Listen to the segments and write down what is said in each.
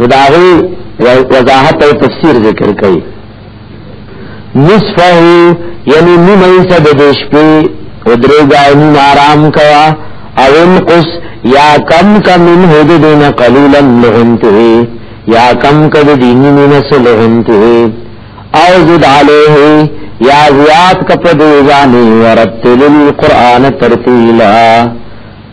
نو دا هغه وضاحت او تفسیر ذکر کړي نصفه یعنی نیمه صد د شپې او درې ځایونه آرام کوا او انقص یا کم کم من هود دین قلیلا لهنته یا کم کد دین من سلهنته او زد علیه یا زیاد کپد وزانی ورتل القرآن ترتیلا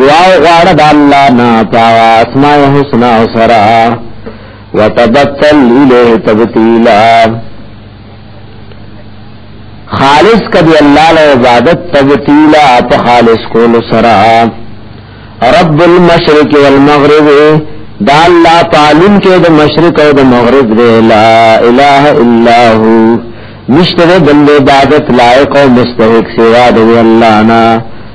دعا غواړه د الله نه په اسماء الحسنا سره وتبتل الیه تبتیلا خالص کدی الله له عبادت تبتیلا په خالص کول سره رب المشرق والمغرب دا الله تعالی کې د مشرق او د مغرب دی لا اله الا هو نشته د عبادت لایق او مستحق سوا دی الله نه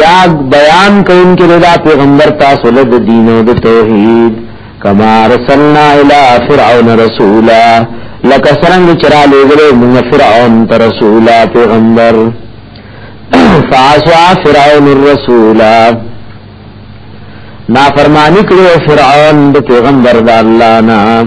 یا بیان کون کې دا پیغمبر تاسو له دین او د توحید کما رسلنا الی فرعون رسولا لکه څنګه چې را لېږلې موږ فرعون ته رسولا پیغمبر فاسوا فرعون الرسولا نافرمانی کړو فرعون د پیغمبر د الله نه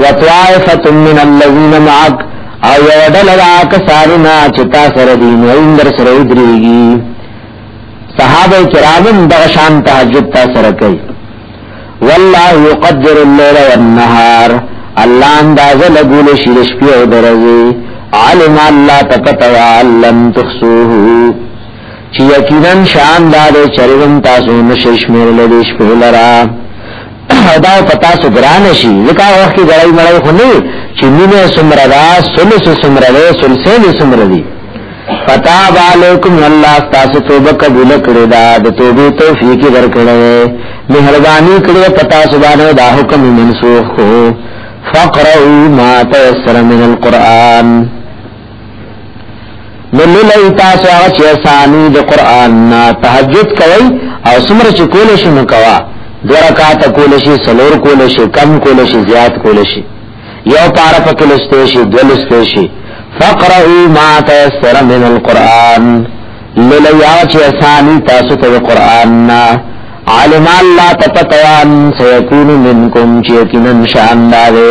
وطائفة من الذين معك او یو ډله دا کسانو نه چې تا سره دي نو اندر سره ودرېږي صحابه کرامم دغه شان تهجد تا سره کوي والله يقدر الليل والنهار الله انداز لګول شي د شپې او درځي علم الله تقطوا لم تخسوه چې یقینا شان دار چرېم تاسو نشش مې لږ شپې لرا او دا پتا سو ګران شي ځکه وخت کې ګړای مړای خو نه چې مینه سمرا دا سلس سمرا له سلسله سمرا دی پتا علیکم الله تاسو توبه قبول کړی دا د توبې توفیق ورکړی مهرباني کړی پتا سبحانه دا حکم منسوخ کو فقرؤ ما تيسر من القرآن لولای تاسو هغه چې ثاني د قران نه تهجد کوي او څومره چې کول شي نو کوا دوه رکعات کول شي سلور کول شي کم کول شي زیات کول شي یو پار پکې لسته شي دوه لسته شي فقرئوا ما تيسر من القران لولای چې ثاني تاسو ته قران نه عالم الله تتوان سيكون منكم چې کینن شان داوي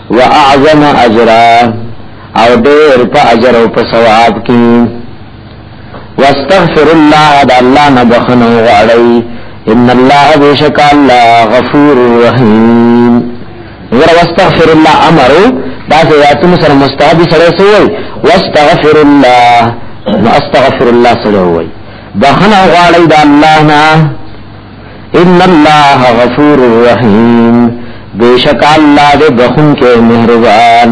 واعظم اجرا او ډېر په اجر او په ثواب کې واستغفر الله د الله نه بخنه غواړي ان الله بشک الله غفور رحیم ور واستغفر الله امر دا زیاتون سره مستحب سره سوی واستغفر الله واستغفر الله سره وای بخنه غواړي د الله نه ان الله غفور الرحیم بیشک الله دې بخون کې مهربان